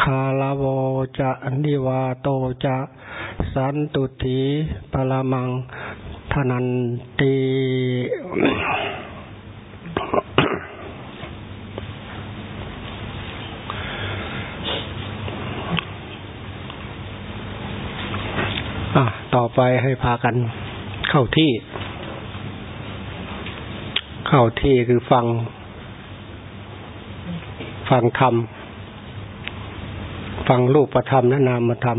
คาลาโวจะนิวาโตจะสันตุถีปะละมังทนันตีต่อไปให้พากันเข้าที่ เข้าที่คือฟัง ฟังธรรม ฟังรูปธรรมและนามธรรม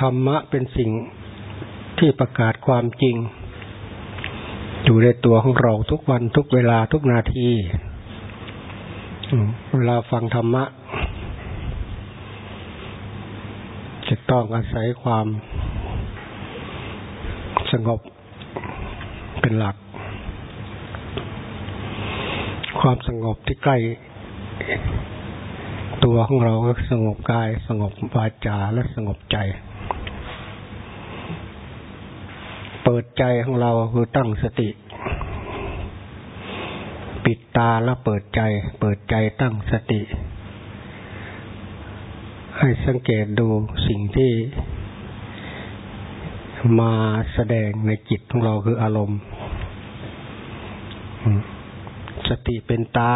ธรรมะเป็นสิ่งที่ประกาศความจริง อยู่ในตัวของเราทุกวันทุกเวลาทุกนาทีเวลาฟังธรรมะ จะต้องอาศัยความสงบเป็นหลัก ความสงบที่ใกล้ ตัวของเราก็สงบกาย สงบวาจาและสงบใจ เปิดใจของเราคือตั้งสติ ปิดตาแล้วเปิดใจ เปิดใจตั้งสติ ให้สังเกตดูสิ่งที่มาแสดงในจิตของเราคืออารมณ์ สติเป็นตา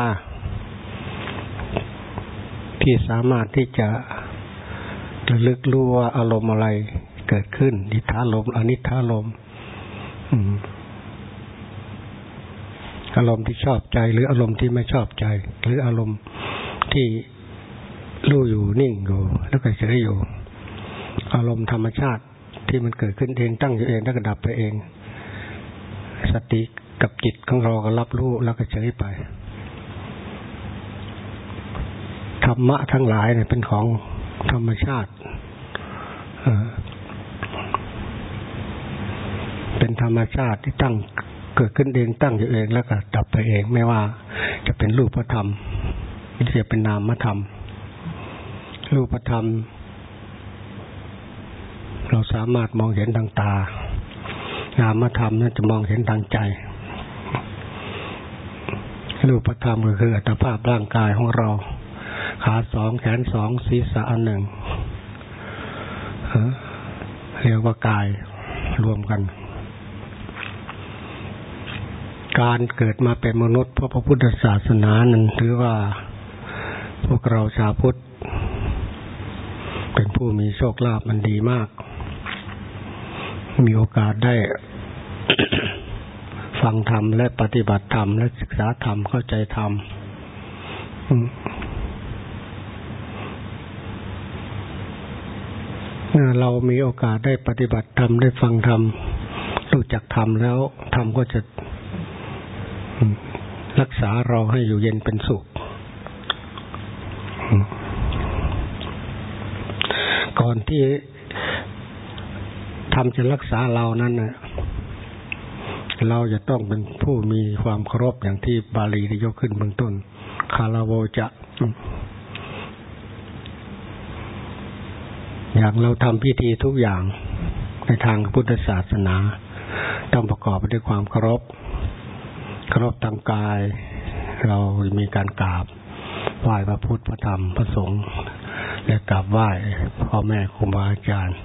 ที่สามารถที่จะระลึกรู้ว่าอารมณ์อะไรเกิดขึ้นนิทาลมอนิทาลมอารมณ์ที่ชอบใจ หรืออารมณ์ที่ไม่ชอบใจ หรืออารมณ์ที่รู้อยู่นิ่งอยู่ แล้วก็เฉยอยู่ อารมณ์ธรรมชาติที่มันเกิดขึ้นเองตั้งอยู่เองแล้วก็ดับไปเอง สติ กับจิตของเราก็รับรู้แล้วก็เฉยไป ธรรมะทั้งหลายเนี่ยเป็นของธรรมชาติเป็นธรรมชาติที่ตั้งเกิดขึ้นเองตั้งอยู่เองแล้วก็ดับไปเอง ไม่ว่าจะเป็นรูปธรรมหรือจะเป็นนามธรรม รูปธรรม เราสามารถมองเห็นทางตา นามธรรมนั้นจะมองเห็นทางใจ รูปธรรมก็คืออัตภาพร่างกายของเรา ขาสองแขนสองศีรษะอันหนึ่งเรียกว่ากายรวมกัน การเกิดมาเป็นมนุษย์เพราะพระพุทธศาสนานั้นถือว่าพวกเราชาวพุทธเป็นผู้มีโชคลาภมันดีมาก มีโอกาสได้ ฟังธรรมและปฏิบัติธรรมและศึกษาธรรมเข้าใจธรรมเรามีโอกาสได้ปฏิบัติธรรมได้ฟังธรรมรู้จักธรรมแล้วธรรมก็จะรักษาเราให้อยู่เย็นเป็นสุข ก่อนที่ทำจะรักษาเรานั้นนะ เราจะต้องเป็นผู้มีความเคารพอย่างที่บาลีได้ยกขึ้นเบื้องต้น คาราโวจะอย่างเราทำพิธีทุกอย่างในทางพุทธศาสนา ต้องประกอบไปด้วยความเคารพเคารบทางกาย เรามีการกราบไหว้พระพุทธพระธรรมพระสงฆ์และกราบไหว้พ่อแม่ครูบาอาจารย์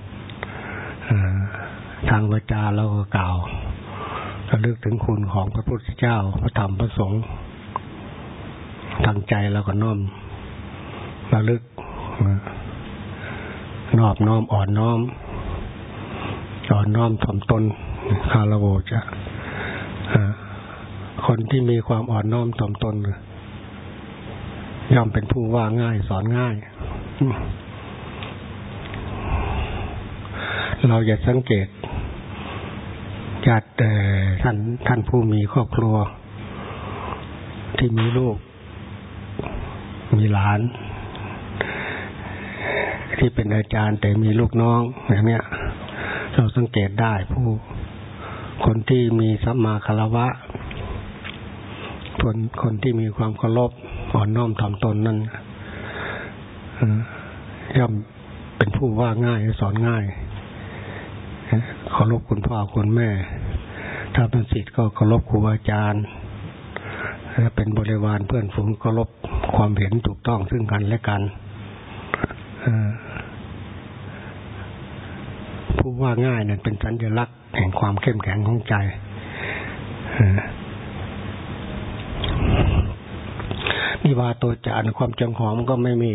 ทางวาจาเราก็กล่าว ระลึกถึงคุณของพระพุทธเจ้า พระธรรมพระสงฆ์ทางใจเราก็น้อมระลึกนอบน้อมอ่อนน้อมอ่อนน้อมถ่อมตนคาราโวจะคนที่มีความอ่อนน้อมถ่อมตนย่อมเป็นผู้ว่าง่าย สอนง่าย เราอย่าสังเกต จัดแต่ท่านท่านผู้มีครอบครัว ที่มีลูก มีหลาน ที่เป็นอาจารย์แต่มีลูกน้องอย่างเนี้ย เราสังเกตได้ผู้คนที่มีสัมมาคารวะคนคนที่มีความเคารพอ่อนน้อมถ่อมตนนั้นย่อมเป็นผู้ว่าง่ายสอนง่ายเคารพคุณพ่อคุณแม่ ถ้าเป็นศิษย์ก็เคารพครูอาจารย์ถ้าเป็นบริวารเพื่อนฝูงเคารพความเห็นถูกต้องซึ่งกันและกันผู้ว่าง่ายนั่นเป็นสัญลักษณ์แห่งความเข้มแข็งของใจนิวาโตจานความจังหอมก็ไม่มี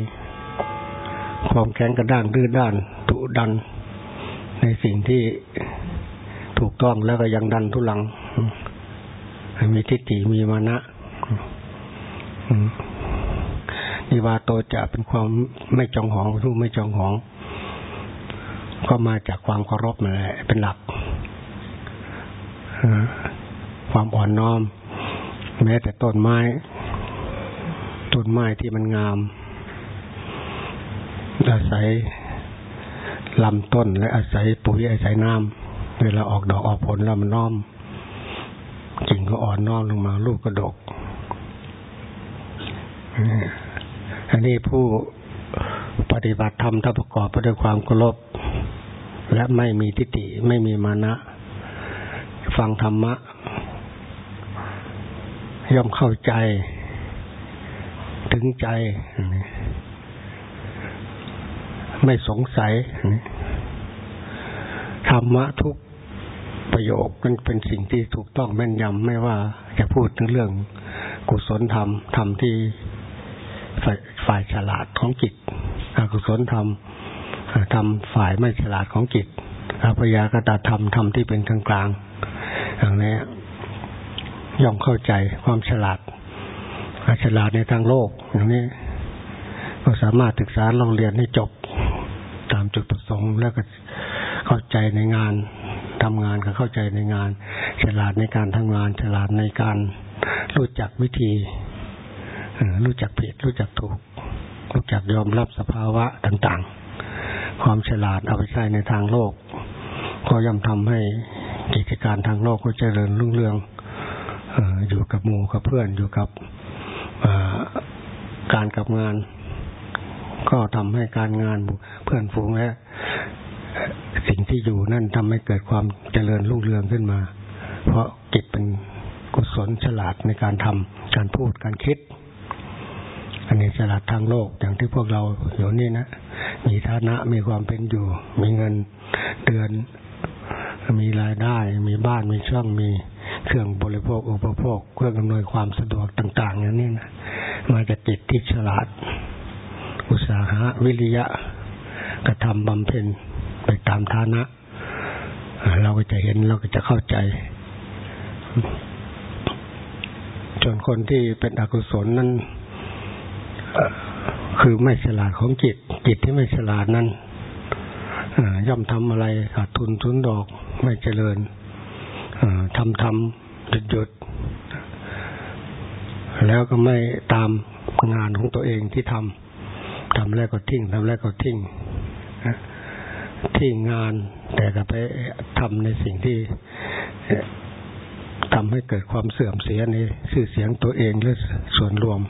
ความแข็งกระด้างดื้อด้านถุดัน ในสิ่งที่ ถูกต้องแล้วก็ยังดันทุลังมีทิฏฐิมีมานะนิวาโตจะเป็นความไม่จองหองทูกไม่จองหอง ก็มาจากความเคารพนั่นแหละเป็นหลักความอ่อนน้อม แม้แต่ต้นไม้ต้นไม้ที่มันงาม อาศัยลำต้นและอาศัยปุ๋ยอาศัยน้ำ เวลาออกดอกออกผลแล้วมันน้อมกิ่งก็อ่อนน้อมลงมาลูกก็ดกอันนี้ผู้ปฏิบัติธรรมถ้าประกอบไปด้วยความเคารพและไม่มีทิฏฐิไม่มีมานะ ฟังธรรมะ ย่อมเข้าใจ ถึงใจ ไม่สงสัยธรรมะทุก ประโยคมันเป็นสิ่งที่ถูกต้องแม่นยำไม่ว่าจะพูดถึงเรื่องกุศลธรรมธรรมที่ฝ่ายฉลาดของจิตอกุศลธรรมธรรมฝ่ายไม่ฉลาดของจิตอภยากตาธรรมธรรมที่เป็นกลางกลางอย่างนี้ย่อมเข้าใจความฉลาดฉลาดในทางโลก อย่างนี้ ก็สามารถศึกษาลองเรียนให้จบตามจุดประสงค์แล้วก็เข้าใจในงาน ทำงานก็เข้าใจในงาน ฉลาดในการทำงาน ฉลาดในการรู้จักวิธีรู้จักผิด รู้จักถูก รู้จักยอมรับสภาวะต่าง ๆ ความฉลาดเอาไปใช้ในทางโลก ก็ย่อมทำให้กิจการทางโลกก็เจริญรุ่งเรืองอยู่กับหมู่กับเพื่อนอยู่กับการกับงาน ก็ทำให้การงานเพื่อนฝูงและ สิ่งที่อยู่นั่นทำให้เกิดความเจริญรุ่งเรืองขึ้นมา เพราะจิตเป็นกุศลฉลาดในการทำการพูดการคิด อันนี้ฉลาดทางโลกอย่างที่พวกเราอยู่นี่นะมีฐานะมีความเป็นอยู่ มีเงินเดือน มีรายได้ มีบ้านมีช่องมีเครื่องบริโภคอุปโภคเครื่องอำนวยความสะดวกต่างๆอย่างนี้นะมาจากจิตที่ฉลาด อุตสาหะวิริยะกระทำบำเพ็ญ ไปตามฐานะ เราก็จะเห็นเราก็จะเข้าใจจนคนที่เป็นอกุศลนั้นคือไม่ฉลาดของจิต จิตที่ไม่ฉลาดนั้นย่อมทำอะไรขาดทุนทุนดอกไม่เจริญทำทำหยุดหยุดแล้วก็ไม่ตามงานของตัวเองที่ทำทำแล้วก็ทิ้งทำแล้วก็ทิ้ง ทิ้งาน แต่ก็ไปทำในสิ่งที่ทำให้เกิดความเสื่อมเสียในชื่อเสียงตัวเองหรือส่วนรวม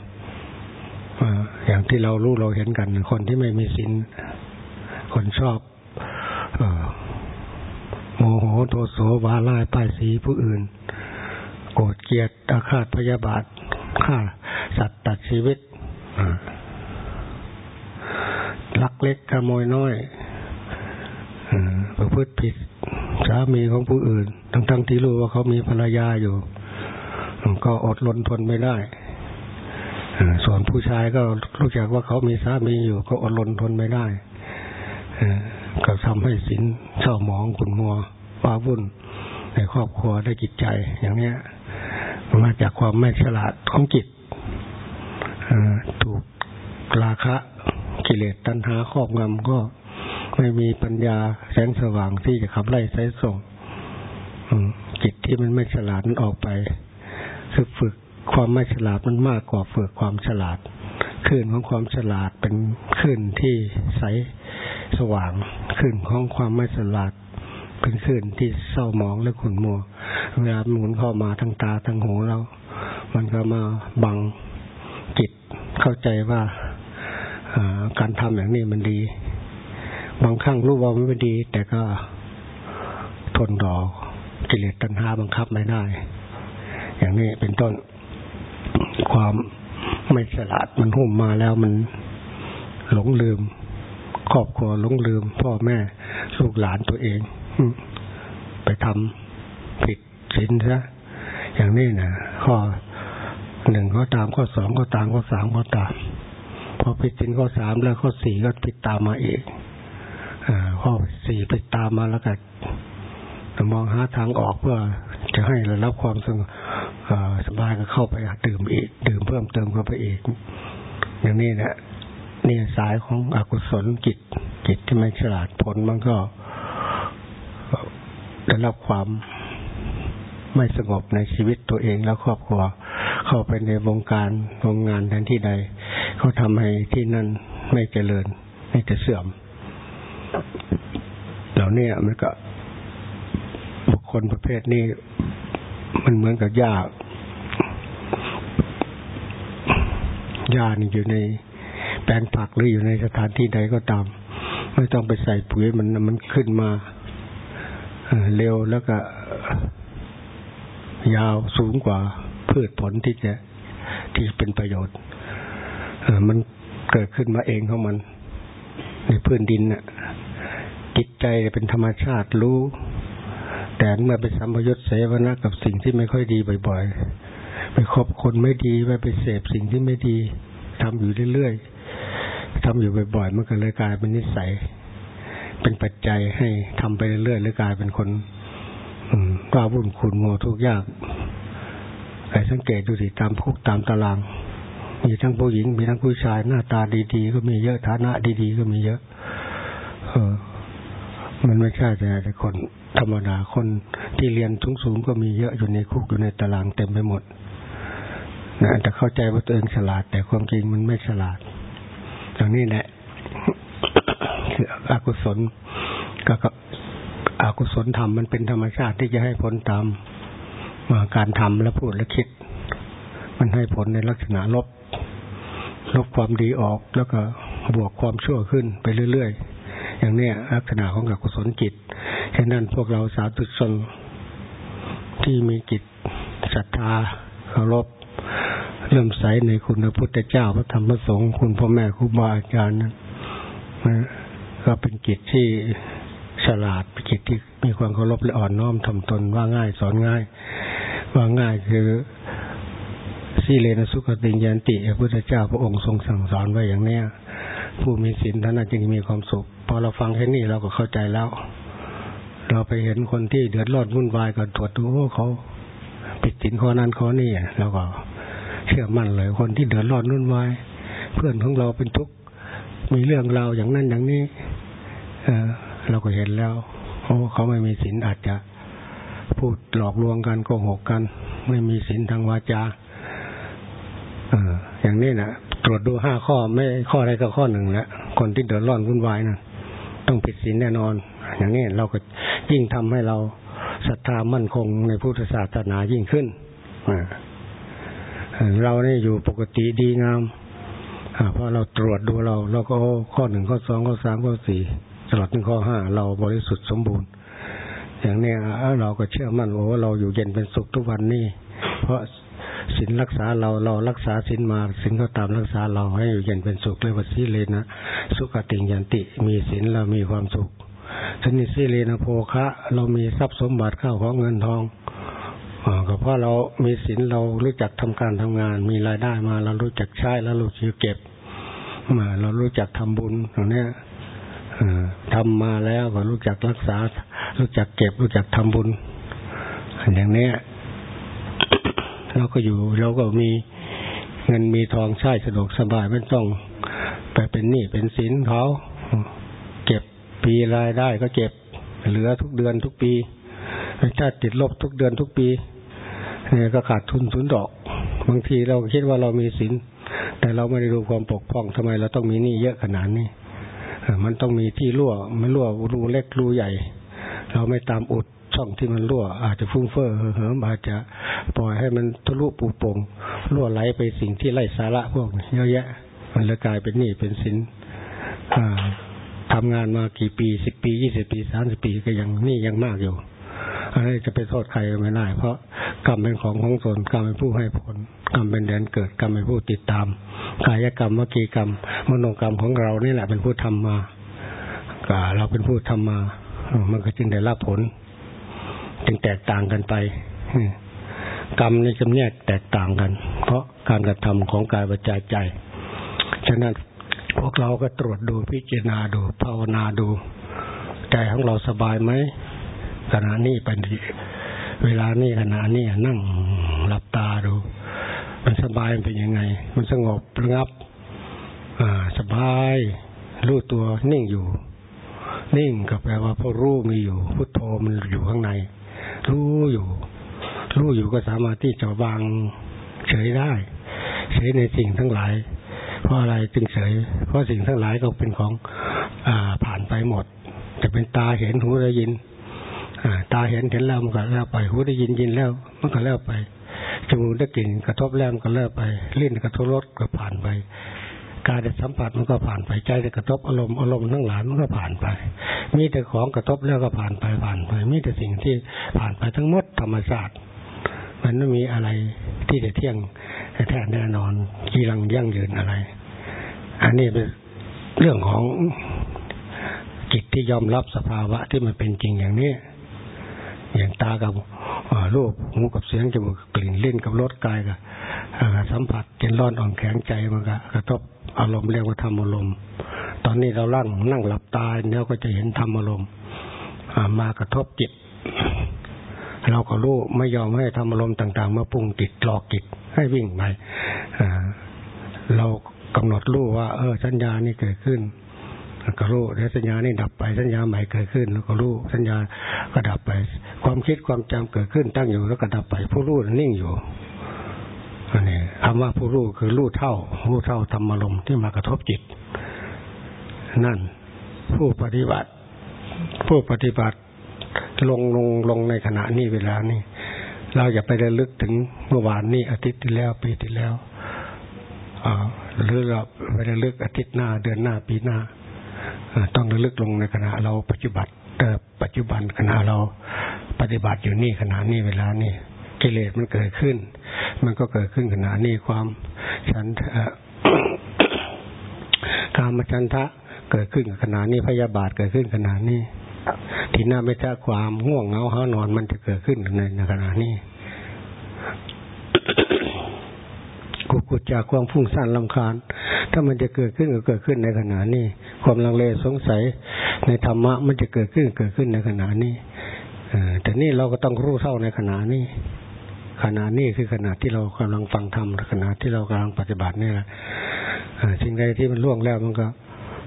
อย่างที่เรารู้เราเห็นกัน คนที่ไม่มีศีลคนชอบโมโหโทโสวาลายป้ายสีผู้อื่น โกรธเกลียดอาฆาตพยาบาทฆ่าสัตว์ตัดชีวิตลักเล็กขโมยน้อย ประพฤติผิดสามีของผู้อื่น ทั้งๆทที่รู้ว่าเขามีภรรยาอยู่ ก็อดรนทนไม่ได้ส่วนผู้ชายก็รู้จักว่าเขามีสามีอยู่ ก็อดรนทนไม่ได้ก็ทำให้สินเศร้าหมองขุนมัวว้าวุ่นในครอบครัวได้จิตใจ อย่างเนี้ยมาจากความไม่ฉลาดของจิตถูกราคะกิเลสตัณหาครอบงำก็ ไม่มีปัญญาแสงสว่างที่จะขับไล่ไส่ส่งจิตที่มันไม่ฉลาดมันออกไป คือฝึกความไม่ฉลาดมันมากกว่าฝึกความฉลาดคลื่นของความฉลาดเป็นคลื่นที่ใสสว่างคลื่นของความไม่ฉลาดเป็นคลื่นที่เศร้าหมองและขุ่นมัวเวลาหมุนเข้ามาทางตาทางหูเรา มันก็มาบังจิตเข้าใจว่าการทำอย่างนี้มันดี บางครั้งรู้ว่ามันไม่ดี แต่ก็ทนรอกิเลสตัณหาบังคับไม่ได้ อย่างนี้เป็นต้นความไม่ฉลาดมันหุ่มมาแล้วมันหลงลืม ครอบครัวหลงลืม พ่อแม่ลูกหลานตัวเองไปทำผิดศีลซะอย่างนี้นะข้อหนึ่งก็ตามข้อสองก็ตามข้อสามก็ตามพอผิดศีลข้อสามแล้วข้อสี่ก็ผิดตามมาอีก ข้อสี่ผิดตามมาแล้วก็มองหาทางออกเพื่อจะให้เรารับความสงบสบายก็เข้าไปดื่มอีก ดื่มเพิ่มเติมเข้าไปอีก อย่างนี้นะนี่สายของอกุศลจิตจิตที่ไม่ฉลาดผลมันก็ได้รับความไม่สงบในชีวิตตัวเองแล้วครอบครัว เข้าไปในวงการวงงานแทนที่ใด เขาทำให้ที่นั่นไม่เจริญไม่จะเสื่อม ล่านี้มันก็บุคคลประเภทนี้มันเหมือนกับหญ้าหญ้านี่อยู่ในแปลงผักหรืออยู่ในสถานที่ใดก็ตาม ไม่ต้องไปใส่ปุ๋ยมันมันขึ้นมาเร็วแล้วก็ ยาวสูงกว่าพืชผลที่จะที่เป็นประโยชน์มันเกิดขึ้นมาเองของมัน ในพื้นดินน่ะ จิตใจเป็นธรรมชาติรู้ แต่เมื่อไปสัมพยุตเสวนากับสิ่งที่ไม่ค่อยดีบ่อยๆ ไปคบคนไม่ดีไปไปเสพสิ่งที่ไม่ดีทำอยู่เรื่อยๆทำอยู่บ่อยๆมันก็เลยกลายเป็นนิสัย เป็นปัจจัยให้ทำไปเรื่อยๆหรือกลายเป็นคนว้าวุ่นขุนโมทุกยากไปสังเกตดูสิตามคุกตามตาราง มีทั้งผู้หญิง มีทั้งผู้ชายหน้าตาดีๆ ก็มีเยอะฐานะดีๆ ก็มีเยอะ เออ มันไม่ใช่แต่คนธรรมดาคนที่เรียนทุงสูงก็มีเยอะอยู่ในคุกอยู่ในตารางเต็มไปหมดนะแต่เข้าใจว่าตัวเองฉลาด แต่ความจริงมันไม่ฉลาดอย่างนี้แหละคืออกุศลก็อกุศลธรรมมันเป็นธรรมชาติที่จะให้ผลตามการทำและพูดและคิด มันให้ผลในลักษณะลบ ลบความดีออกแล้วก็บวกความชั่วขึ้นไปเรื่อยๆ อย่างนี้ลักษณะของอกุศลจิตฉะนั้นพวกเราสาธุชนที่มีจิตศรัทธาเคารพเริ่มใสในคุณพระพุทธเจ้าพระธรรมพระสงฆ์คุณพ่อแม่ครูบาอาจารย์นะก็เป็นจิตที่ฉลาดเป็นจิตที่มีความเคารพและอ่อนน้อมทำตนว่าง่ายสอนง่าย ว่าง่ายคือสีเลนสุขติยันติพระพุทธเจ้าพระองค์ทรงสั่งสอนไว้อย่างเนี้ยผู้มีศีลท่านจึงมีความสุข อเราฟังแค่นี้เราก็เข้าใจแล้ว เราไปเห็นคนที่เดือดร้อนวุ่นวายก็ตรวจดูเขาปิดศีลข้อนั้นข้อนี้เราก็เชื่อมั่นเลย คนที่เดือดร้อนวุ่นวายเพื่อนของเราเป็นทุกข์มีเรื่องราวอย่างนั้นอย่างนี้ เออเราก็เห็นแล้วเพราะเขาไม่มีศีลอาจจะพูดหลอกลวงกันโกหกกัน ไม่มีศีลทางวาจาเอออย่างนี้นะตรวจดูห้าข้อไม่ข้อใดก็ข้อหนึ่งแล้วคนที่เดือดร้อนวุ่นวายนะ ต้องผิดศีลแน่นอน อย่างนี้เราก็ยิ่งทำให้เราศรัทธามั่นคงในพุทธศาสนายิ่งขึ้นเราเนี่ยอยู่ปกติดีงามพอเราตรวจดูเราเราก็ข้อหนึ่งข้อสองข้อสามข้อสี่ตลอดถึงข้อห้าเราบริสุทธิ์สมบูรณ์ อย่างนี้เราก็เชื่อมั่นว่าเราอยู่เย็นเป็นสุขทุกวันนี้ เพราะ ศีลรักษาเราเรารักษาศีลมาศีลก็ตามรักษาเราให้อยู่เย็นเป็นสุขเลยว่าศีเลนะสุขติยันติมีศีลเรามีความสุขชนิศีเลนะโภคะ เรามีทรัพย์สมบัติข้าวของเงินทองก็เพราะเรามีศีลเรารู้จักทำการทำงาน มีรายได้มาเรารู้จักใช้แล้วรู้จักเก็บมาเรารู้จักทำบุญตรงนี้ทำมาแล้วก็รู้จักรักษา รู้จักเก็บ รู้จักทำบุญ อย่างนี้ เราก็อยู่เราก็มีเงินมีทองใช้สะดวกสบายไม่ต้องไปเป็นหนี้เป็นสินเขาเก็บปีรายได้ก็เก็บเหลือทุกเดือนทุกปีถ้าติดลบทุกเดือนทุกปีเนี่ยก็ขาดทุนศูนดอก บางทีเราคิดว่าเรามีสินแต่เราไม่ได้ดูความปกป้องทำไมเราต้องมีหนี้เยอะขนาดนี้มันต้องมีที่รั่วไม่รั่วรูเล็กรูใหญ่ เราไม่ตามอุดช่องที่มันรั่ว อาจจะฟุ้งเฟ้อเหิมอาจจะ ปล่อยให้มันทะลุปูโป่งรั่วไหลไปสิ่งที่ไร้สาระพวกนี้เยอะแยะ มันลยกลายเป็นหนี้เป็นสินทำงานมากี่ปีสิบปียี่สิบปีสามสิบปีก็ยังหนี้ยังมากอยู่อันนี้จะไปโทษใครไม่ได้ เพราะกรรมเป็นของของตนกรรมเป็นผู้ให้ผลกรรมเป็นแดนเกิดกรรมเป็นผู้ติดตาม กายกรรมวจีกรรม มโนกรรมของเรานี่แหละเป็นผู้ทำมากเราเป็นผู้ทำมา มันก็จึงได้รับผล จึงแตกต่างกันไป กรรมในจำแนกแตกต่างกัน เพราะการกระทำของกายวิจใจ ฉะนั้นพวกเราก็ตรวจดูพิจารณาดูภาวนาดู ใจของเราสบายไหมขณะนี้เป็นเวลานี้ขณะนี้นั่งหลับตาดู มันสบายเป็นยังไง มันสงบระงับ อ่า สบายรู้ตัวนิ่งอยู่ นิ่งก็แปลว่าพอรู้มีอยู่พุทโธมันอยู่ข้างใน รู้อยู่ รู้อยู่ก็สามารถที่จะวางเฉยได้ เฉยในสิ่งทั้งหลาย เพราะอะไรจึงเฉย เพราะสิ่งทั้งหลายก็เป็นของอ่าผ่านไปหมด จะเป็นตาเห็นหูได้ยินตาเห็นเห็นแล้วมันก็แล้วไป หูได้ยินยินแล้ว มันก็แล้วไปจมูกได้กลิ่นกระทบแล้วมันก็แล้วไปลิ้นกระทบรสก็ผ่านไปกายได้สัมผัสมันก็ผ่านไปใจได้กระทบอารมณ์อารมณ์ทั้งหลายมันก็ผ่านไป มีแต่ของกระทบแล้วก็ผ่านไปผ่านไป มีแต่สิ่งที่ผ่านไปทั้งหมดธรรมชาติ มันไม่มีอะไรที่จะเที่ยงแท้แน่นอนกีรังยั่งยืนอะไร อันนี้เป็นเรื่องของจิตที่ยอมรับสภาวะที่มันเป็นจริงอย่างนี้ อย่างตากับรูปหูกับเสียงจมูกกลิ่นลิ้นกับรสกายกับสัมผัสเย็นร้อนอ่อนแข็งใจมันก็กระทบอารมณ์เรียกว่าธรรมอารมณ์ตอนนี้เราล่างนั่งหลับตาแล้วก็จะเห็นธรรมอารมณ์มากระทบจิต เราก็รู้ไม่ยอมให้ธรรมอารมณ์ต่าง ๆ มาปรุงจิตหลอกจิตให้วิ่งไปเรากำหนดรู้ว่า เออสัญญานี่เกิดขึ้นก็รู้แล้วสัญญานี่ดับไปสัญญาใหม่เกิดขึ้น แล้วก็รู้สัญญาก็ดับไป ความคิดความจำเกิดขึ้นตั้งอยู่แล้วก็ดับไป ผู้รู้นิ่งอยู่อันนี้คำว่าผู้รู้คือรู้เท่ารู้เท่าธรรมารมที่มากระทบจิต นั่น ผู้ปฏิบัติ ผู้ปฏิบัติ ลงลงลงในขณะนี้เวลานี้เราอย่าไประลึกถึงเมื่อวานนี้อาทิตย์ที่แล้วปีที่แล้วหรือเราไประลึกอาทิตย์หน้าเดือนหน้าปีหน้าต้องระลึกลงในขณะเราปัจจุบันแต่ปัจจุบันขณะเราปฏิบัติอยู่นี่ขณะนี้เวลานี่กิเลสมันเกิดขึ้น มันก็เกิดขึ้นขณะนี้ความฉันการมฉันทะเกิดขึ้นขณะนี้พยาบาทเกิดขึ้นขณะนี้ ที่น้าไม่ท้ความง่วงเหงาห้านอนมันจะเกิดขึ้นในขณะนี้กุกุจากความฟุ้งซ่านลำคาญ ถ้ามันจะเกิดขึ้นก็เกิดขึ้นในขณะนี้ ความลังเลสงสัยในธรรมะมันจะเกิดขึ้นเกิดขึ้นในขณะนี้แต่นี่เราก็ต้องรู้เท่าในขณะนี้ ขณะนี้คือขณะที่เรากำลังฟังธรรมขณะที่เรากำลังปฏิบัตินี่แหละสิ่งใดที่มันล่วงแล้วมันก็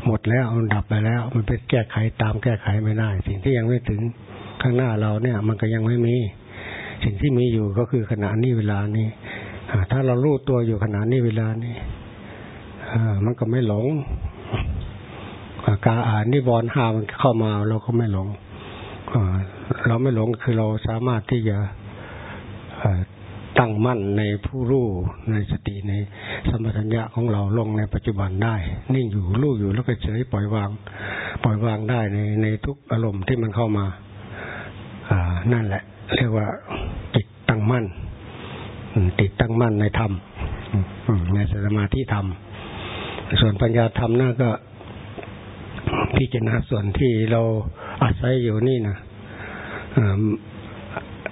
หมดแล้วมันดับไปแล้ว มันไปแก้ไขตามแก้ไขไม่ได้ สิ่งที่ยังไม่ถึงข้างหน้าเราเนี่ย มันก็ยังไม่มี สิ่งที่มีอยู่ก็คือขณะนี้เวลานี้ถ้าเรารู้ตัวอยู่ขณะนี้เวลานี้มันก็ไม่หลงการอ่านนิวรณ์ห้ามันเข้ามาเราก็ไม่หลงเราไม่หลงคือเราสามารถที่จะ ตั้งมั่นในผู้รู้ในสติในสมปัญญะของเราลงในปัจจุบันได้ นิ่งอยู่รู้อยู่แล้วก็เฉยปล่อยวาง ปล่อยวางได้ในในทุกอารมณ์ที่มันเข้ามา อ่า นั่นแหละ เรียกว่าจิตตั้งมั่นติดตั้งมั่นในธรรมในสมาธิธรรม ส่วนปัญญาธรรมนั่นก็พิจารณาส่วนที่เราอาศัยอยู่นี่นะ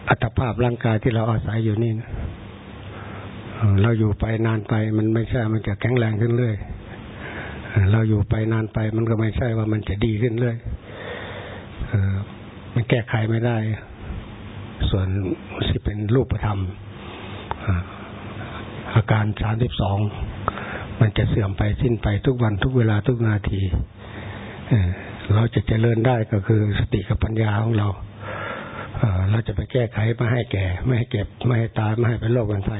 อัตภาพร่างกายที่เราอาศัยอยู่นี่นะเราอยู่ไปนานไปมันไม่ใช่ มันจะแข็งแรงขึ้นเรื่อย เราอยู่ไปนานไปมันก็ไม่ใช่ว่ามันจะดีขึ้นเรื่อยมันแก้ไขไม่ได้ ส่วนที่เป็นรูปธรรม อาการสามสิบสองมันจะเสื่อมไปสิ้นไปทุกวันทุกเวลาทุกนาที เราจะเจริญได้ก็คือสติกับปัญญาของเรา เราจะไปแก้ไขไม่ให้แก่ ไม่ให้เก็บ ไม่ให้ตายไม่ให้เป็นโรคเป็นไฟ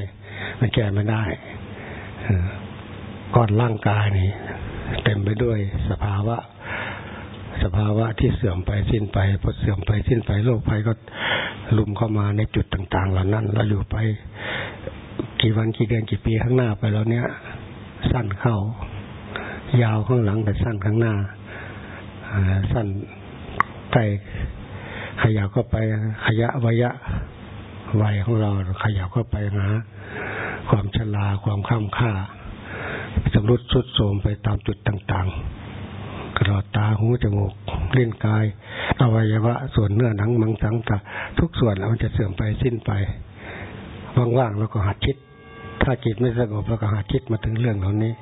มันแก้ไม่ได้ก้อนร่างกายนี่เต็มไปด้วยสภาวะ สภาวะที่เสื่อมไปสิ้นไปพอเสื่อมไปสิ้นไปโรคภัยก็ลุมเข้ามาในจุดต่าง ๆ เหล่านั้นเราอยู่ไปกี่วันกี่เดือนกี่ปีข้างหน้าไปแล้วเนี้ยสั้นเข้า ยาวข้างหลังแต่สั้นข้างหน้าสั้นใกล้ ขยับเข้าไปขยะวยะวัยของเราขยับเข้าไปหาความชราความข้ามค่าสำรุดสุดโทมไปตามจุดต่างๆกระดตาหูจมูกเล่นกาย อวัยวะ ส่วนเนื้อหนังมังสังตะทุกส่วนมันจะเสื่อมไปสิ้นไปว่างๆแล้วก็หัดคิด ถ้าจิตไม่สงบแล้วก็หัดคิดมาถึงเรื่องเหล่านี้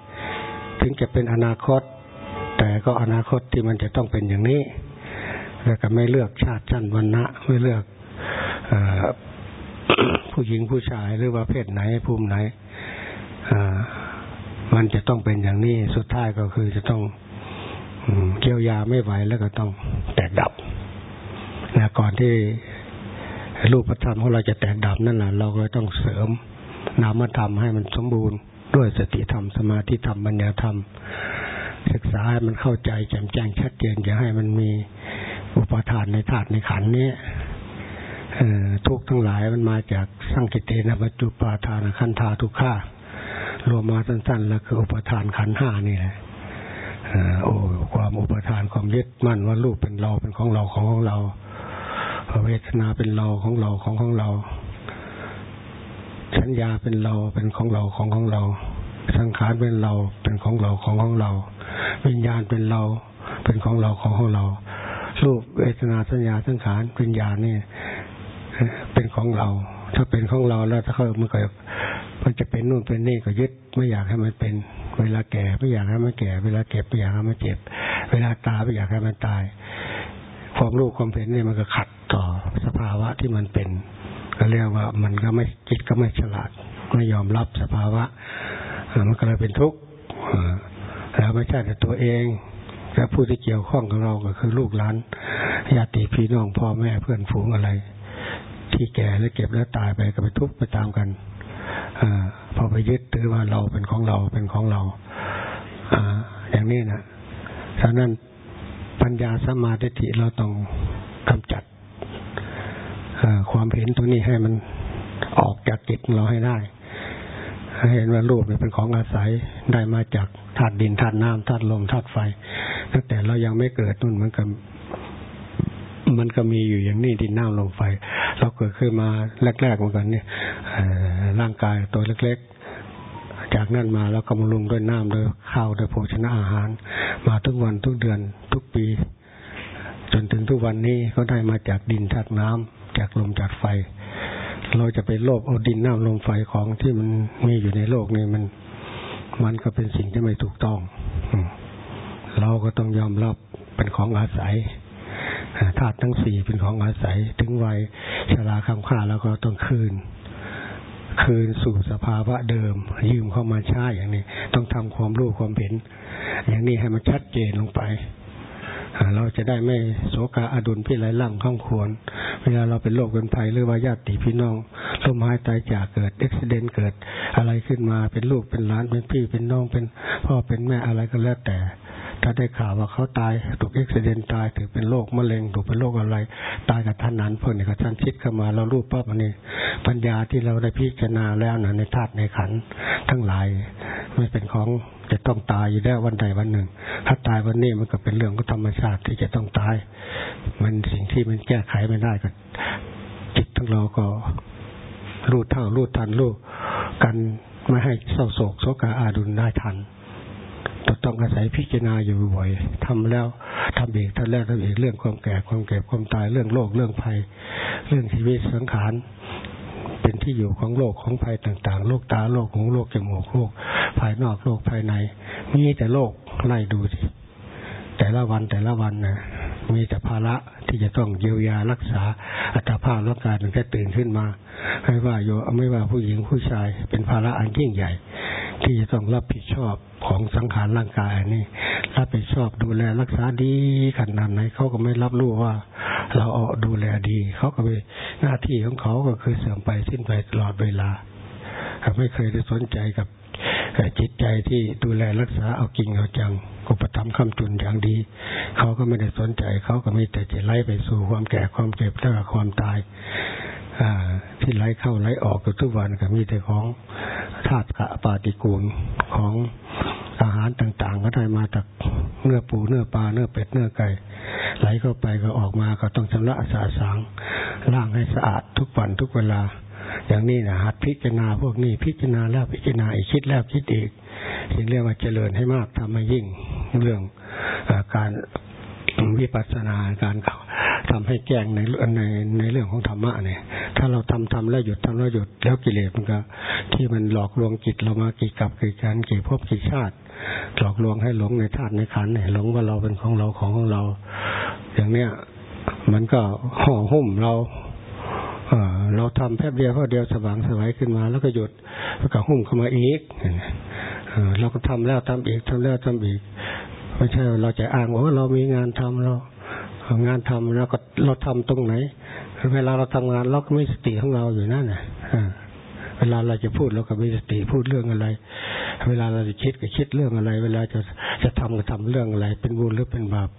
ถึงจะเป็นอนาคต แต่ก็อนาคตที่มันจะต้องเป็นอย่างนี้ แล้วก็ไม่เลือกชาติชั้นวรรณะไม่เลือกอผู้หญิงผู้ชายหรือว่าเพศไหนภูมิไหนมันจะต้องเป็นอย่างนี้สุดท้ายก็คือจะต้องเกี่ยวยาไม่ไหวแล้วก็ต้องแตกดับนะก่อนที่รูปธรรมของเราจะแตกดับนั่นแหละเราก็ต้องเสริมนามธรรมให้มันสมบูรณ์ด้วยสติธรรมสมาธิธรรมปัญญาธรรม ศึกษาให้มันเข้าใจแจ่มแจ้งชัดเจนอย่าให้มันมี อุปทานในธาตุในขันนี้ทุกทั้งหลายมันมาจากสังกิเตนะปัจจุปาทานขันธาทุกข้ารวมมาสั้นๆ แล้วคืออุปทานขันห้านี่แหละโอ้ความอุปทานความยึดมั่นว่ารูปเป็นเราเป็นของเราของของเราเวทนาเป็นเราของเราของของเรา สัญญาเป็นเราเป็นของเราของของเรา สังขารเป็นเราเป็นของเราของของเรา วิญญาณเป็นเราเป็นของเราของของเรา รูปเวทนาสัญญาสังขารวิญญาณนี่เป็นของเรา ถ้าเป็นของเราแล้วถ้าเขามันก็มันจะเป็นนู่นเป็นนี่ก็ยึดไม่อยากให้มันเป็น เวลาแก่ไม่อยากให้มันแก่ เวลาเก็บไม่อยากให้มันเจ็บ เวลาตายไม่อยากให้มันตายความรู้ความเห็นเนี่ยมันก็ขัดต่อสภาวะที่มันเป็น ก็เรียกว่ามันก็ไม่จิตก็ไม่ฉลาดไม่ยอมรับสภาวะมันก็เลยเป็นทุกข์แล้วไม่ใช่แต่ตัวเอง และผู้ที่เกี่ยวข้องกับเราก็คือลูกหลานญาติพี่น้องพ่อแม่เพื่อนฝูงอะไร ที่แก่แล้วเก็บแล้วตายไปก็ไปทุกข์ไปตามกันอพอไปยึดถือว่าเราเป็นของเราเป็นของเราออย่างนี้นะฉะนั้นปัญญาสมาธิเราต้องกำจัดความเห็นตรงนี้ให้มันออกจากจิตเราให้ได้เห็นว่ารูปเป็นของอาศัยได้มาจากธาตุดินธาตุน้ำธาตุลมธาตุไฟ ตั้งแต่เรายังไม่เกิดนู่นมันก็มันก็มีอยู่อย่างนี้ดินน้ำลมไฟ เราเกิดขึ้นมาแรกๆเหมือนกันเนี่ยร่างกายตัวเล็กๆ จากนั้นมาแล้วก็มาลุงด้วยน้ำด้วยข้าวด้วยโภชนะอาหาร มาทุกวันทุกเดือนทุกปี จนถึงทุกวันนี้เขาได้มาจากดินธาตุน้ำจากลมจากไฟ เราจะไปโลภเอาดินน้ำลมไฟของที่มันมีอยู่ในโลกนี้มัน มันก็เป็นสิ่งที่ไม่ถูกต้อง เราก็ต้องยอมรับเป็นของอาศัยธาตุทั้งสี่เป็นของอาศัย ถึงวัยชราคำค่าแล้วก็ต้องคืน คืนสู่สภาวะเดิม ยืมเข้ามาใช้อย่างนี้ ต้องทำความรู้ความเห็น อย่างนี้ให้มันชัดเจนลงไปเราจะได้ไม่โศกาอดุลพี่ไรล่ำข้างควร เวลาเราเป็นโรคเป็นภัยหรือว่าญาติพี่น้องล้มหายตายจากเกิดอุบิเหตุเกิด อะไรขึ้นมาเป็นลูกเป็นหลานเป็นพี่เป็นน้องเป็นพ่อเป็นแม่อะไรก็แล้วแต่ ถ้าได้ข่าวว่าเขาตายถูกเอ็กซิเดนตายถือเป็นโรคมะเร็งถูกเป็นโรคอะไร ตายกับท่านนั้นเพื่อนกับท่านคิดเข้ามาเรารูปปั๊บนี่ปัญญาที่เราได้พิจารณาแล้วนะในธาตุในขันทั้งหลายไม่เป็นของจะต้องตายอยู่แล้ววันใดวันหนึ่ง ถ้าตายวันนี้มันก็เป็นเรื่องของธรรมชาติที่จะต้องตาย มันสิ่งที่มันแก้ไขไม่ได้ก็จิตทั้งเราก็รู้เท่ารู้ทันรู้กันไม่ให้เศร้าโศกโศกาอาดุลได้ทัน ต้องอาศัยพิจารณาอยู่บ่อยทำแล้วทำอีกทำแล้วทำอีกเรื่องความแก่ความเก็บความตายเรื่องโลกเรื่องภัย เรื่องชีวิตสังขารเป็นที่อยู่ของโลกของภัยต่างๆ โลกตาโลกของโลกจมูกโลกภายนอกโลกภายใน มีแต่โลกไล่ดูสิแต่ละวันแต่ละวันนะมีแต่ภาระที่จะต้องเยียวยารักษาอัตภาพร่างกายมันแค่ตื่นขึ้นมาไม่ว่าโยไม่ว่าผู้หญิงผู้ชายเป็นภาระอันยิ่งใหญ่ ที่จะต้องรับผิดชอบ ของสังขารร่างกายนี่รับผิดชอบดูแลรักษาดีขนาดไหนเขาก็ไม่รับรู้ว่า เราเอาดูแลดีเขาก็ไปหน้าที่ของเขาก็คือเสื่อมไปสิ้นไปตลอดเวลาไม่เคยได้สนใจกับจิตใจที่ดูแลรักษาเอากิ่งเอาจังอุปถัมภ์คำจุนอย่างดี เขาก็ไม่ได้สนใจ เขาก็มีแต่จะไล่ไปสู่ความแก่ความเจ็บแล้วก็ความตายที่ไหลเข้าไหลออกทุกวันก็มีแต่ของธาตุปาติกูลของ อาหารต่างๆ ก็ได้มาจากเนื้อปูเนื้อปลาเนื้อเป็ดเนื้อไก่ไหลเข้าไปก็ออกมาก็ต้องชำระสะสางล้างให้สะอาดทุกวันทุกเวลา อย่างนี้นะหัดพิจารณาพวกนี้พิจารณาแล้วพิจารณาอีกคิดแล้วคิดอีกถึงเรียกว่าเจริญให้มากทำให้ยิ่งเรื่องอการวิปัสสนาการทำให้แก้งในในในเรื่องของธรรมะเนี่ย ถ้าเราทำทำแล้วหยุดทำแล้วหยุดแล้วกิเลสมันก็ ที่มันหลอกลวงจิตเรามากี่กับกี่การกี่ภพกี่ชาติ หลอกลวงให้หลงในธาตุในขันเนี่ยหลงว่าเราเป็นของเราของของเรา อย่างเนี้ยมันก็ห่อหุ้มเราเออเราทำแป๊บเดียวพอเดียวสว่างสวัยขึ้นมา แล้วก็หยุดแล้วก็หุ้มเข้ามาอีกเออเราก็ทำแล้วทำอีกทำแล้วทำอีกไม่ใช่เราจะอ้างว่าเรามีงานทำเรางานทำแล้วก็เราทำตรงไหน เวลาเราทำงานเราก็มีสติของเราอยู่นั่นน่ะเวลาเราจะพูดเราก็มีสติพูดเรื่องอะไร เวลาเราจะคิดก็คิดเรื่องอะไร เวลาจะจะทำก็ทำเรื่องอะไร เป็นบุญหรือเป็นบาป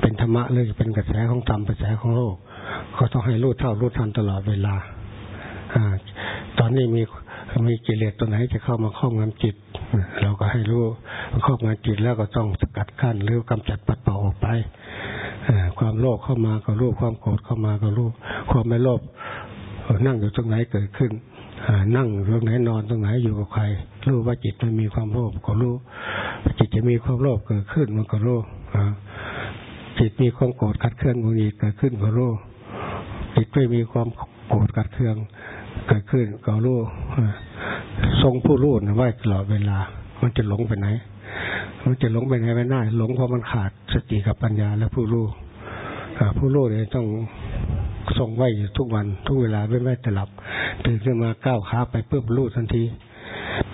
เป็นธรรมะหรือเป็นกระแสของธรรมกระแสของโลก ก็ต้องให้รู้เท่ารู้ทันตลอดเวลาอตอนนี้มีมีกิเลสตัวไหนจะเข้ามาครอบงำจิต เราก็ให้รู้ครอบงำจิตแล้วก็ต้องสกัดกั้นหรือกำจัดปัดเป่าออกไปความโลภเข้ามาก็รู้ความโกรธเข้ามาก็รู้ความไม่โลภนั่งอยู่ตรงไหนเกิดขึ้น นั่งตรงไหนนอนตรงไหนอยู่กับใคร รู้ว่าจิตมันมีความโลภก็รู้จิตจะมีความโลภเกิดขึ้นมันก็รู้จิตมีความโกรธขัดเคลื่อนมุนีเกิดขึ้นก็รู้จิตไม่มีความโกรธขัดเคลื่อนเกิดขึ้นก็รู้ทรงผู้รู้ไว้ตลอดเวลา มันจะหลงไปไหน มันจะหลงไปไหนไม่ได้หลงเพราะมันขาดสติกับปัญญาและผู้รู้ผู้รู้เนี่ยต้อง ทรงไว้อยู่ทุกวันทุกเวลาไม่แม้แต่หลับตื่นขึ้นมาก้าวขาไปเพื่อรู้ทันที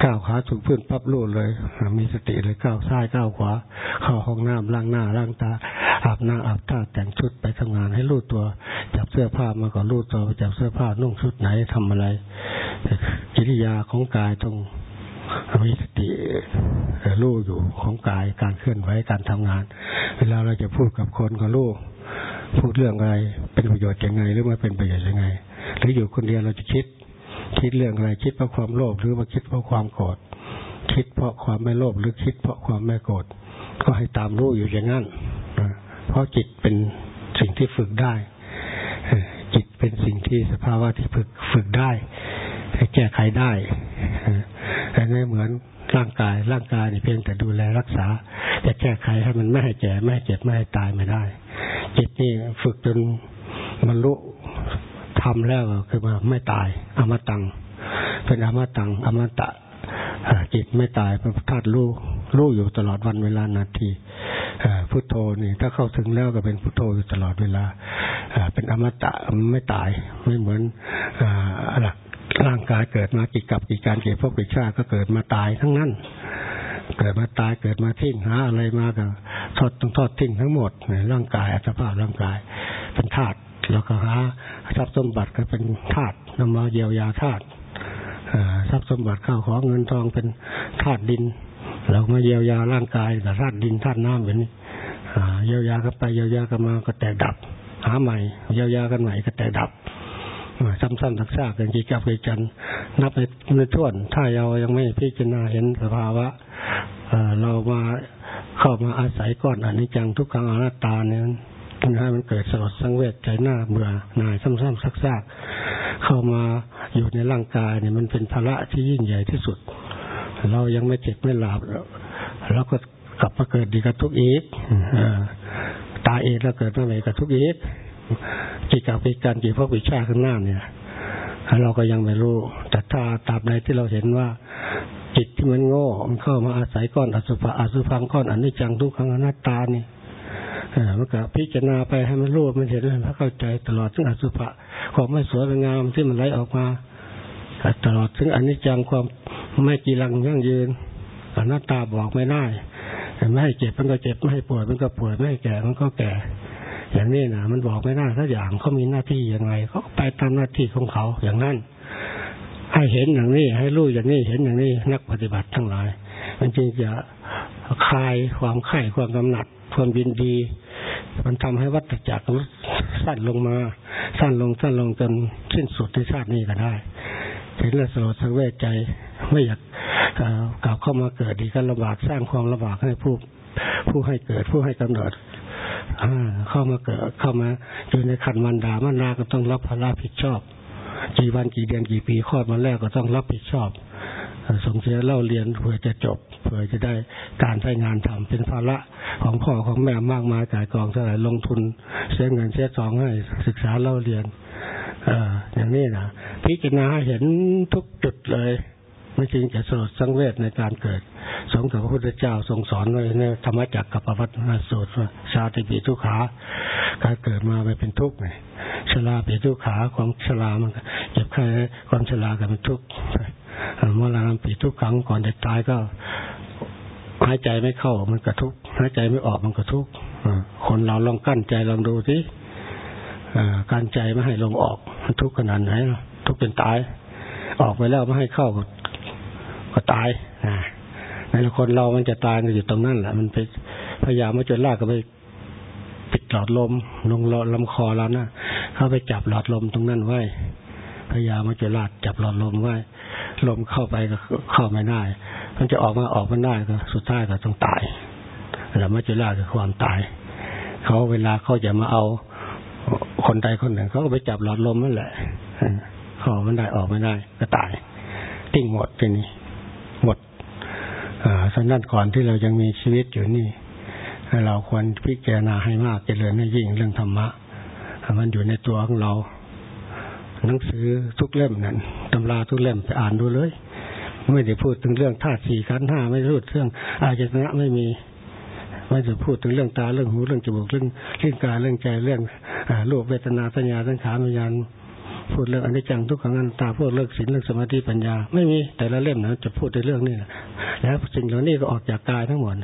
ก้าวขาถูกพื้นปั๊บรู้เลย มีสติเลยก้าวซ้ายก้าวขวา เข้าห้องน้ำล้างหน้าล้างตา อาบน้ำอาบท่าแต่งชุดไปทำงานให้รู้ตัว จับเสื้อผ้ามาก็รู้ตัวจับเสื้อผ้านุ่งชุดไหนทำอะไรกิริยาของกายต้องมีสติรู้อยู่ของกายการเคลื่อนไหวการทำงาน เวลาเราจะพูดกับคนก็รู้ พูดเรื่องอะไร เป็นประโยชน์ยังไง หรือไม่เป็นประโยชน์ยังไง หรืออยู่คนเดียวเราจะคิด คิดเรื่องอะไร คิดเพราะความโลภหรือว่าคิดเพราะความโกรธคิดเพราะความไม่โลภหรือคิดเพราะความไม่โกรธก็ให้ตามรู้อยู่อย่างนั้นเพราะจิตเป็นสิ่งที่ฝึกได้จิตเป็นสิ่งที่สภาวะที่ฝึกฝึกได้แก้ไขได้แต่ไม่เหมือนร่างกายร่างกายนี่เพียงแต่ดูแลรักษา จะแก้ไขให้มันไม่ให้แก่ไม่ให้เจ็บไม่ให้ตายไม่ได้ จิตนี่ฝึกจนบรรลุทำแล้วคือว่าไม่ตาย อมตัง เป็นอมตัง อมตะจิตไม่ตายเป็นธาตุรู้รู้อยู่ตลอดวันเวลานาทีพุทโธนี่ถ้าเข้าถึงแล้วก็เป็นพุทโธอยู่ตลอดเวลาเป็นอมตะไม่ตายไม่เหมือนอะไรร่างกายเกิดมากี่กับกี่การกี่พบกี่ชาติก็เกิดมาตายทั้งนั้น เกิดมาตายเกิดมาทิ้งหาอะไรมาก็ ทอดต้องทอดทิ้งทั้งหมดในร่างกายอัตภาพร่างกาย เป็นธาตุแล้วก็หาทรัพย์สมบัติก็เป็นธาตุนำมาเยียวยาธาตุทรัพย์สมบัติข้าวของเงินทองเป็นธาตุดิน เรามาเยียวยาร่างกายกับธาตุดินธาตุน้ำแบบนี้เยียวยากันไปเยียวยากันมาก็แตกดับ หาใหม่เยียวยากันใหม่ก็แตกดับซ้ำๆซักๆกันกี่กับกี่กัน นับไปในท่วน ถ้าเรายังไม่พิจารณาเห็นสภาวะเรามา เข้ามาอาศัยก้อนอนนี้จังทุกครั้งอนัตตาเนี่ยมันให้มันเกิดสลดสังเวชใจหน้าเบื่อหน่ายซ้ำๆซักๆเข้ามาอยู่ในร่างกายเนี่ยมันเป็นภาระที่ยิ่งใหญ่ที่สุด เรายังไม่เจ็บไม่หลับเราก็กลับมาเกิดดีกับทุกอีกตายเองแล้วเกิดมาใหม่กับทุกอีกจิตกับปีการกี่พวกวิชาข้างหน้าเนี่ยเราก็ยังไม่รู้ แต่ถ้าตราบใดที่เราเห็นว่า จิตที่มันโง่ มันเข้ามาอาศัยก้อนอสุภะอสุพังก้อนอันนี้จังทุกขังอนัตตาเนี่ยมันก็พิจารณาไปให้มันรู้มันเห็นมันเข้าใจตลอดถึงอสุภะความไม่สวยงามที่มันไหลออกมาตลอดถึงอันนี้จังความไม่กีรังยั่งยืนอนัตตาบอกไม่ได้ไม่ให้เจ็บมันก็เจ็บไม่ให้ปวดมันก็ปวดไม่ให้แก่มันก็แก่ อย่างนี้นะมันบอกไม่ได้สักอย่างเขามีหน้าที่ยังไงเขาไปตามหน้าที่ของเขาอย่างนั้น ให้เห็นอย่างนี้ ให้รู้อย่างนี้เห็นอย่างนี้นักปฏิบัติทั้งหลาย มันจึงจะคลายความไข่ความกำหนัดความยินดี มันทำให้วัฏจักรสั้นลงมา สั้นลงสั้นลงจนสิ้นสุดในชาตินี้ก็ได้เห็นแล้วสลดสังเวชใจไม่อยากกลับเข้ามาเกิดดีกันลำบากสร้างความลำบากให้ผู้ผู้ให้เกิดผู้ให้กำเนิดเข้ามาเกิดเข้ามาอยู่ในขันมันดามันนาก็ต้องรับภาระผิดชอบ กี่วันกี่เดือนกี่ปีคลอดมาแล้วก็ต้องรับผิดชอบ ส่งเสียเล่าเรียนเพื่อจะจบเพื่อจะได้การใช้งานทำเป็นภาระของพ่อของแม่มากมายจ่ายกองเท่าไหร่ลงทุนเสียเงินเสียทองให้ศึกษาเล่าเรียน เอออย่างนี้นะพิจารณาเห็นทุกจุดเลยไม่จริงจะสลดสังเวชในการเกิดสงกับพระพุทธเจ้าทรงสอนไว้ในธรรมจักรกับปวัตนสูตรชาติปีทุกขาการเกิดมาไปเป็นทุกข์ไง ชราเปีทุกขาความชรามันเจ็บไข้ความชรากันเป็นทุกข์เมื่อเราปีทุกครั้งก่อนจะตายก็หายใจไม่เข้ามันกระทุกหายใจไม่ออกมันกระทุกคนเราลองกั้นใจลองดูสิการใจไม่ให้ลงออกมันทุกข์ขนาดไหนทุกข์เป็นตาย ออกไปแล้วไม่ให้เข้าก็ตายนะในคนเรามันจะตายอยู่ตรงนั้นแหละมันไปพยายามมาจนลากก็ไป ปิดหลอดลม ลงลำคอเรานะเข้าไปจับหลอดลมตรงนั้นไว้พยายามมาจนลาดจับหลอดลมไว้ ลมเข้าไปก็เข้าไม่ได้ มันจะออกมาออกไม่ได้ก็สุดท้ายก็ต้องตายแล้วมาจนลาดคือความตาย เขาเวลาเขาจะมาเอาคนใดคนหนึ่งเขาก็ไปจับหลอดลมนั่นแหละเข้าไม่ได้ออกไม่ได้ ก็ตายติ้งหมดทีนี้หมดอ่าฉะนั้นก่อนที่เรายังมีชีวิตอยู่นี่ เราควรพิจารณาให้มากเจริญให้ยิ่งเรื่องธรรมะ มันอยู่ในตัวของเรา หนังสือทุกเล่มนั่นตำราทุกเล่มไปอ่านดูเลย ไม่ได้พูดถึงเรื่องธาตุสี่ขันห้าไม่พูดเรื่องอาจนะไม่มี ไม่ได้พูดถึงเรื่องตาเรื่องหูเรื่องจมูกเรื่องเรื่องกายเรื่องใจเรื่องรูปเวทนาสัญญาสังขารวิญญาณพูดเรื่องอนิจจังทุกขังอนัตตาพูดเรื่องศีลเรื่องสมาธิปัญญา ไม่มีแต่ละเล่มนะจะพูดในเรื่องนี้แล้วสิ่งเหล่านี้ก็ออกจากกายทั้งหมด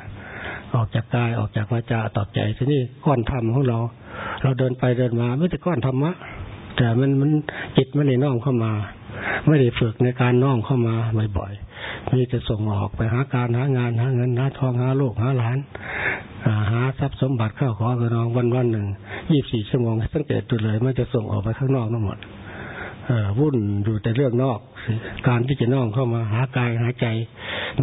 ออกจากกายออกจากวาจาตอบใจทีนี้ก้อนธรรมของเรา เราเดินไปเดินมาไม่แต่ก้อนธรรมะแต่มันมันจิตไม่ได้น้อมเข้ามา ไม่ได้ฝึกในการน้อมเข้ามาบ่อยๆมีจะส่งออกไปหาการหางานหาเงินหาทองหาโลกหาหลานหาทรัพย์สมบัติเข้าของกระนองวันวันหนึ่งยี่บสี่ชั่วโมงสังเกตดูเลย มันจะส่งออกไปข้างนอกทั้งหมดวุ่นอยู่แต่เรื่องนอก การที่จะน้องเข้ามาหากายหาใจ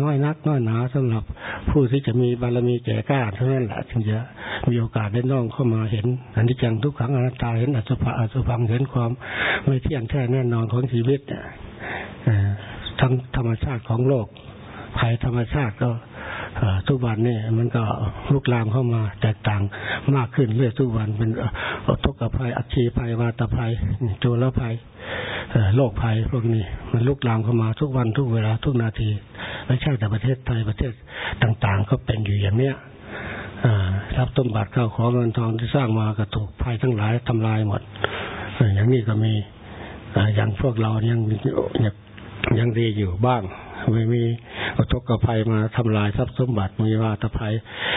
น้อยนักน้อยหนาสำหรับผู้ที่จะมีบารมีแก่กล้าเท่านั้นแหละถึงจะมีโอกาสได้น้องเข้ามาเห็นอันที่จังทุกขังอนัตตาเห็นอัศภะอัศพังเห็นความไม่เที่ยงแท้แน่นอนของชีวิตทั้งธรรมชาติของโลกภัยธรรมชาติก็ทุกวันนี่มันก็ลุกลามเข้ามาแตกต่างมากขึ้นเรื่อยทุกวันเป็นทุกขภัยอัคคีภัยวาตภัยจุลภัยโรคภัยพวกนี้ มันลุกลามเข้ามาทุกวันทุกเวลาทุกนาที ไม่ใช่แต่ประเทศไทยประเทศต่าง ๆ ก็เป็นอยู่อย่างเนี้ยรัพย์สมบัติข้าของเงินทองที่สร้างมาก็ถูกภัยทั้งหลายทำลายหมดอย่างนี้ก็มีอย่างพวกเรายังยังดีอยู่บ้างไม่มีอุทกภัยมาทำลายทรัพย์สมบัติมีวาตภัย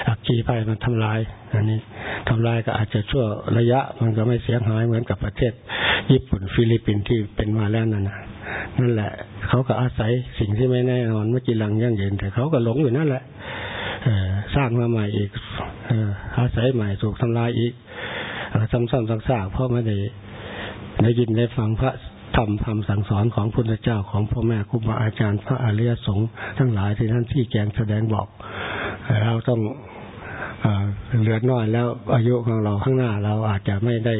อัคคีภัยมาทำลายอันนี้ทำลายก็อาจจะชั่วระยะมันก็ไม่เสียหายเหมือนกับประเทศ ญี่ปุ่นฟิลิปปินส์ที่เป็นมาแล้วนั่นนะ นั่นแหละ เขาก็อาศัยสิ่งที่ไม่แน่นอนเมื่อกี้ลังยั่งยืนแต่เขาก็หลงอยู่นั่นแหละสร้างมาใหม่อีกอาศัยใหม่ถูกทำลายอีกซ้ำๆซากๆเพราะไม่ได้ได้ยินได้ฟังพระธรรมคำสั่งสอนของพุทธเจ้าของพ่อแม่ครูบาอาจารย์พระอริยสงฆ์ทั้งหลายที่ท่านที่แกงแสดงบอก เราต้องเหลือน้อยแล้วอายุของเราข้างหน้าเราอาจจะไม่ได้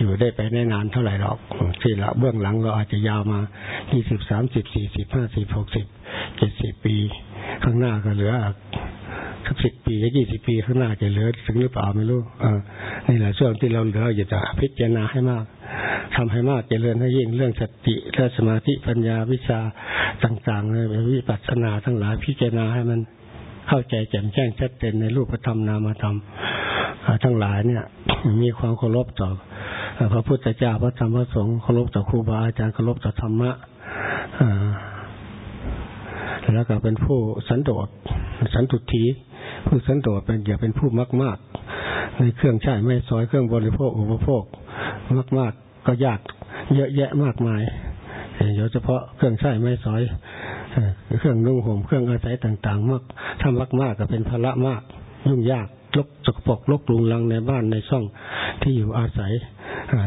อยู่ได้ไปได้นานเท่าไหร่หรอกที่ละเบื้องหลังเราอาจจะยาวมายี่สิบสามสิบสี่สิบห้าสิบหกสิบเจ็ดสิบปี ข้างหน้าก็เหลือสักสิบปียี่สิบปีข้างหน้าจะเหลือถึงหรือเปล่าไม่รู้อนี่แหละช่วงที่เราเหลืออยากจะพิจารณาให้มากทำให้มากเจริญให้ยิ่งเรื่องสติเรื่องสมาธิปัญญาวิชาต่างๆเลยวิปัสสนาทั้งหลายพิจารณาให้มันเข้าใจแจ่มแจ้งชัดเจนในรูปธรรมนามธรรมทั้งหลายเนี่ย มีความเคารพต่อ พระพุทธเจ้าพระธรรมพระสงฆ์เคารพต่อครูบาอาจารย์เคารพต่อธรรมะแล้วก็เป็นผู้สันโดษสันตุทีผู้สันโดษเป็นอย่าเป็นผู้มากมากในเครื่องใช้ไม่ซอยเครื่องบริโภคอุปโภคมากมากก็ยากเยอะแยะมากมายโดยเฉพาะเครื่องใช้ไม่สอยเครื่องนุ่งห่มเครื่องอาศัยต่างๆ มากถ้ามากมากก็เป็นภาระมาก ยุ่งยากลกสกปรกลกลุงลังในบ้านในช่องที่อยู่อาศัย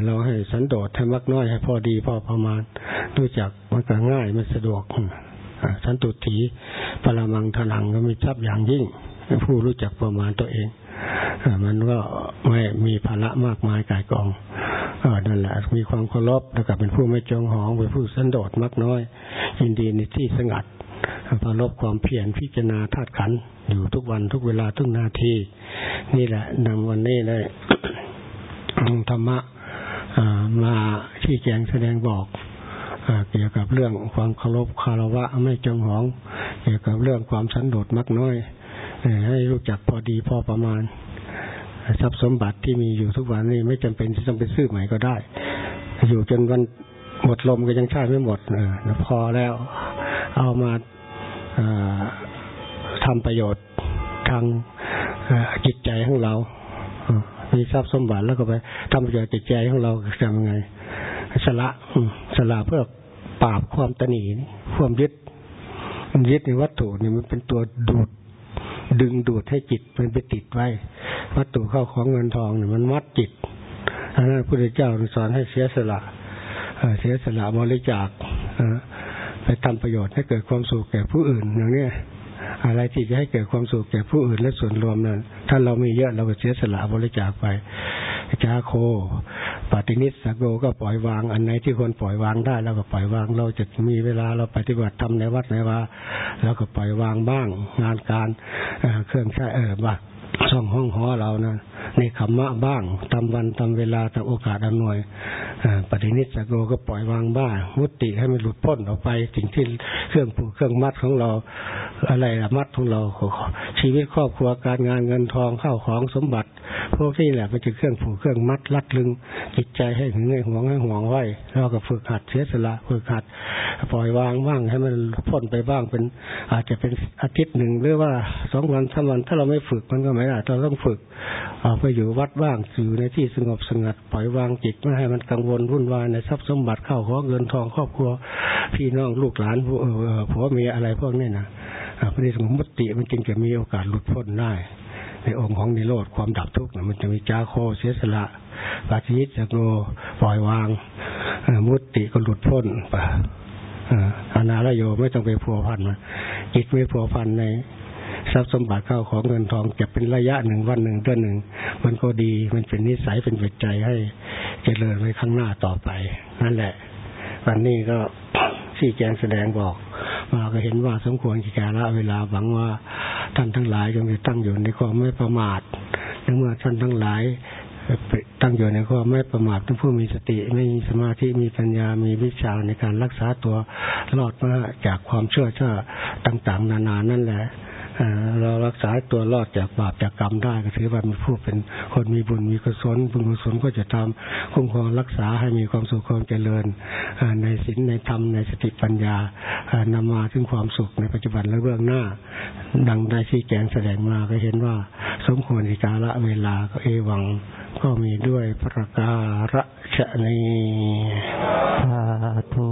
เราให้สันโดษให้มักน้อยให้พอดีพอประมาณรู้จักมันก็ง่ายมันสะดวกสันตุถีปรมังทนังก็มีทรัพย์อย่างยิ่ง ผู้รู้จักประมาณตัวเองมันก็ไม่มีภาระมากมายกายกองนั่นแหละมีความเคารพแล้วก็เป็นผู้ไม่จองหองเป็นผู้สันโดษมักน้อย ยินดีในที่สงัดพารบความเพียรพิจารณาธาตุขันอยู่ทุกวันทุกเวลาทุกนาที นี่แหละนำวันนี้ได้ธรรมะ มาที่แจงแสดงบอกเกี่ยวกับเรื่องความเคารพคารวะไม่จงหอง เกี่ยวกับเรื่องความสันโดษมักน้อยให้รู้จักพอดีพอประมาณทรัพย์สมบัติที่มีอยู่ทุกวันนี้ไม่จำเป็นที่ต้องไปซื้อใหม่ก็ได้ อยู่จนวันหมดลมก็ยังใช้ไม่หมดอพอแล้ว เอามาทำประโยชน์ทางจิตใจของเรา มีทรัพย์สมบัติแล้วก็ไปทำประโยชน์จิตใจของเราทำยังไงสละสละเพื่อปราบความตนีความยึดยึดในวัตถุนี่มันเป็นตัวดูดดึงดูดให้จิตมันไปติดไว้ วัตถุเข้าของเงินทองเนี่ยมันมัดจิตอันนั้นพระพุทธเจ้าสอนให้เสียสละเสียสละบริจาคไปทำประโยชน์ให้เกิดความสุขแก่ผู้อื่นอย่างนี้ อะไรที่จะให้เกิดความสุขแก่ผู้อื่นและส่วนรวมนั้นถ้าเรามีเยอะเราก็เสียสละบริจาคไปจาโคปฏินิสโกก็ปล่อยวาง อันไหนที่ควรปล่อยวางได้เราก็ปล่อยวาง เราจะมีเวลาเราปฏิบัติทำในวัดไหนว่าเราก็ปล่อยวางบ้าง งานการเครื่องใช้เออบ้างช่องห้องหอเรานะ ในขมมะบ้างตามวันตามเวลาตามโอกาสอำนวยปฏินิสโกก็ปล่อยวางบ้างมุติให้มันหลุดพ้นออกไปสิ่งที่เครื่องผูกเครื่องมัดของเราอะไรละมัดของเราชีวิตครอบครัวการงานเงินทองเข้าของสมบัติ พวกนี้แหละมันจะเครื่องผูกเครื่องมัดรัดลึง จิตใจให้ถึงในห่วงให้ห่วงไว้เราก็ฝึกหัดเสียสละฝึกหัด ปล่อยวางบ้างให้มันพ้นไปบ้างเป็น อาจจะเป็นอาทิตย์หนึ่งหรือว่าสองวันสามวันถ้าเราไม่ฝึกมันก็ไม่ได้เราต้องฝึกออกไปอยู่วัดบ้างอยู่ในที่สงบสงัดปล่อยวางจิตไม่ให้มันกังวลวุ่นวายในทรัพย์สมบัติเข้าของเงินทองครอบครัว พี่น้องลูกหลานผัวเมียอะไรพวกนี้นะพระนิสงมุติมันจึงจะมีโอกาสหลุดพ้นได้ ในองค์ของนิโรธความดับทุกข์มันจะมีจาโคเสียสละปาจิตจะโกปล่อยวางมุติก็หลุดพ้นปะอนาลโยไม่ต้องไปพัวพันมันจิตไม่พัวพันใน ทรัพย์สมบัติเข้าของเงินทองจะเป็นระยะหนึ่งวันหนึ่งเดือนหนึ่งมันก็ดีมันเป็นนิสัยเป็นปัจจัยให้เจริญไว้ข้างหน้าต่อไป นั่นแหละ วันนี้ก็ที่แจงแสดงบอกมาก็เห็นว่าสมควรกี่กาละเวลาหวังว่าท่านทั้งหลายจงตั้งอยู่ในความไม่ประมาทเมื่อท่านทั้งหลายตั้งอยู่ในความไม่ประมาททั้งผู้มีสติ ไม่มีสมาธิมีปัญญามีวิชาในการรักษาตัวรอดมาจากความเชื่อเชื่อต่าง ๆ นานานั่นแหละ เรารักษาตัวรอดจากบาปจากกรรมได้ก็ถือว่ามีผู้เป็นคนมีบุญมีกุศลบุญกุศลก็จะทำคุ้มครองรักษาให้มีความสุขความเจริญในศีลในธรรมในสติปัญญานำมาถึงความสุขในปัจจุบันและเบื้องหน้า ดังได้ที่แกงแสดงมาก็เห็นว่า สมควรที่กาละเวลาก็เอวัง ก็มีด้วยประการฉะนี้สาธุ